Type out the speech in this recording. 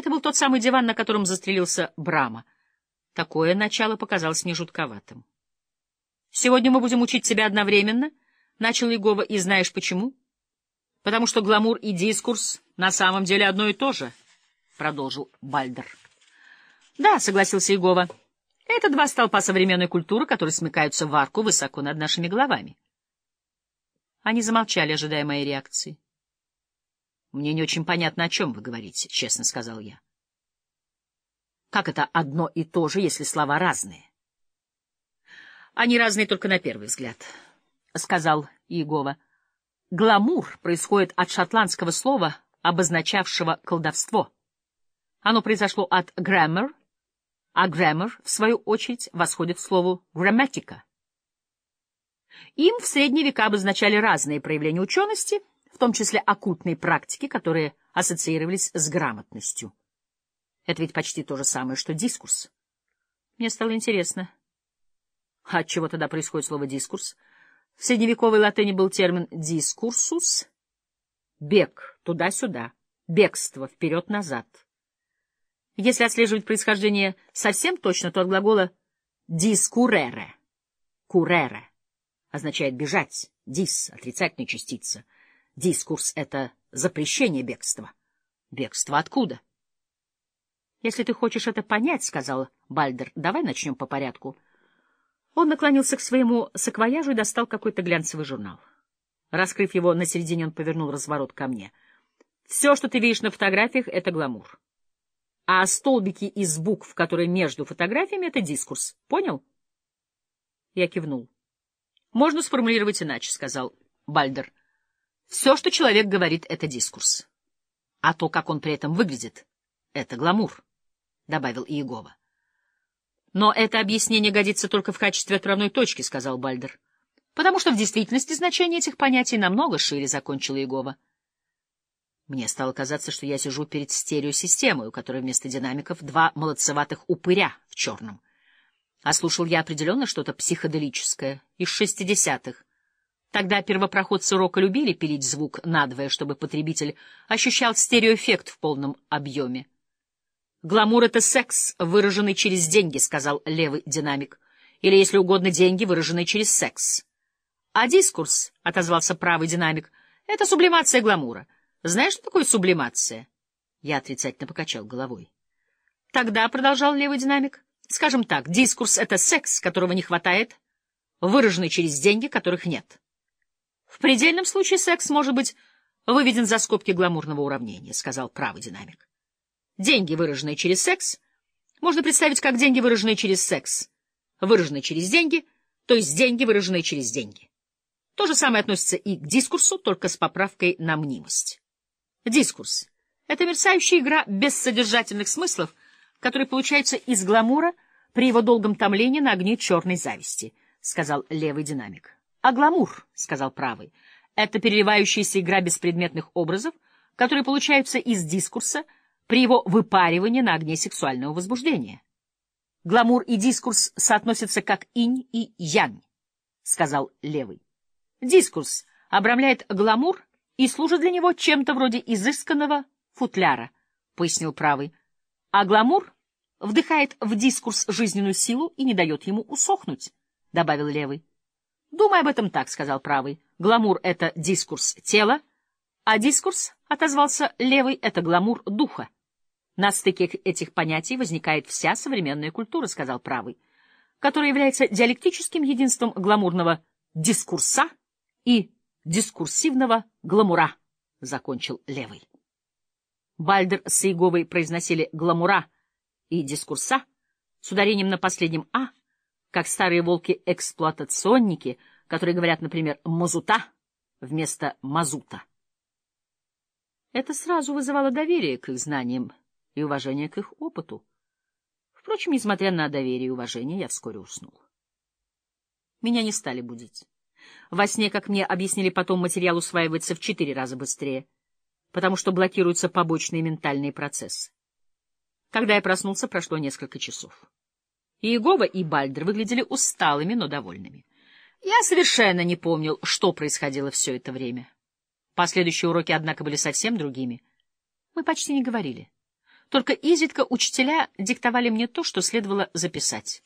Это был тот самый диван, на котором застрелился Брама. Такое начало показалось мне жутковатым. «Сегодня мы будем учить тебя одновременно», — начал Егова, — «и знаешь почему?» «Потому что гламур и дискурс на самом деле одно и то же», — продолжил Бальдер. «Да», — согласился Егова, — «это два столпа современной культуры, которые смыкаются в арку высоко над нашими головами». Они замолчали, ожидая моей реакции. «Мне не очень понятно, о чем вы говорите», — честно сказал я. «Как это одно и то же, если слова разные?» Они разные только на первый взгляд, — сказал Иегова. Гламур происходит от шотландского слова, обозначавшего колдовство. Оно произошло от grammar, а grammar, в свою очередь, восходит к слову грамматика. Им в средние века обозначали разные проявления учености, том числе оккультные практики, которые ассоциировались с грамотностью. Это ведь почти то же самое, что дискурс. Мне стало интересно, а от чего тогда происходит слово «дискурс»? В средневековой латыни был термин «дискурсус» — бег туда-сюда, бегство вперед-назад. Если отслеживать происхождение совсем точно, то от глагола «дискурере» — «курере» означает «бежать», «дис» — отрицательная частица. Дискурс — это запрещение бегства. Бегство откуда? — Если ты хочешь это понять, — сказал Бальдер, — давай начнем по порядку — он наклонился к своему саквояжу и достал какой-то глянцевый журнал. Раскрыв его на середине, он повернул разворот ко мне. «Все, что ты видишь на фотографиях, — это гламур. А столбики из букв, которые между фотографиями, — это дискурс. Понял?» Я кивнул. «Можно сформулировать иначе», — сказал Бальдер. «Все, что человек говорит, — это дискурс. А то, как он при этом выглядит, — это гламур», — добавил Иегова. Но это объяснение годится только в качестве отправной точки, — сказал Бальдер. — Потому что в действительности значение этих понятий намного шире, — закончила Егова. Мне стало казаться, что я сижу перед стереосистемой, у которой вместо динамиков два молодцеватых упыря в черном. А слушал я определенно что-то психоделическое, из шестидесятых. Тогда первопроходцы рока любили пилить звук надвое, чтобы потребитель ощущал стереоэффект в полном объеме. «Гламур — это секс, выраженный через деньги», — сказал левый динамик. «Или, если угодно, деньги, выраженные через секс». «А дискурс», — отозвался правый динамик, — «это сублимация гламура. Знаешь, что такое сублимация?» Я отрицательно покачал головой. «Тогда», — продолжал левый динамик, — «скажем так, дискурс — это секс, которого не хватает, выраженный через деньги, которых нет». «В предельном случае секс может быть выведен за скобки гламурного уравнения», — сказал правый динамик. Деньги, выраженные через секс, можно представить как деньги, выраженные через секс, выраженные через деньги, то есть деньги, выраженные через деньги. То же самое относится и к дискурсу, только с поправкой на мнимость. Дискурс — это мерцающая игра бессодержательных смыслов, которые получаются из гламура при его долгом томлении на огне черной зависти, — сказал левый динамик. А гламур, — сказал правый, — это переливающаяся игра беспредметных образов, которые получаются из дискурса — при его выпаривании на огне сексуального возбуждения. Гламур и дискурс соотносятся как инь и янь, — сказал левый. Дискурс обрамляет гламур и служит для него чем-то вроде изысканного футляра, — пояснил правый. А гламур вдыхает в дискурс жизненную силу и не дает ему усохнуть, — добавил левый. — Думай об этом так, — сказал правый. Гламур — это дискурс тела, а дискурс, — отозвался левый, — это гламур духа. На стыке этих понятий возникает вся современная культура, сказал правый, которая является диалектическим единством гламурного дискурса и дискурсивного гламура, закончил левый. Бальдер с Иеговой произносили гламура и дискурса с ударением на последнем «а», как старые волки-эксплуатационники, которые говорят, например, «мазута» вместо «мазута». Это сразу вызывало доверие к их знаниям и уважение к их опыту. Впрочем, несмотря на доверие и уважение, я вскоре уснул. Меня не стали будить. Во сне, как мне объяснили потом, материал усваивается в четыре раза быстрее, потому что блокируются побочные ментальные процессы. Когда я проснулся, прошло несколько часов. Иегова, и Бальдер выглядели усталыми, но довольными. Я совершенно не помнил, что происходило все это время. Последующие уроки, однако, были совсем другими. Мы почти не говорили. Только изредка учителя диктовали мне то, что следовало записать.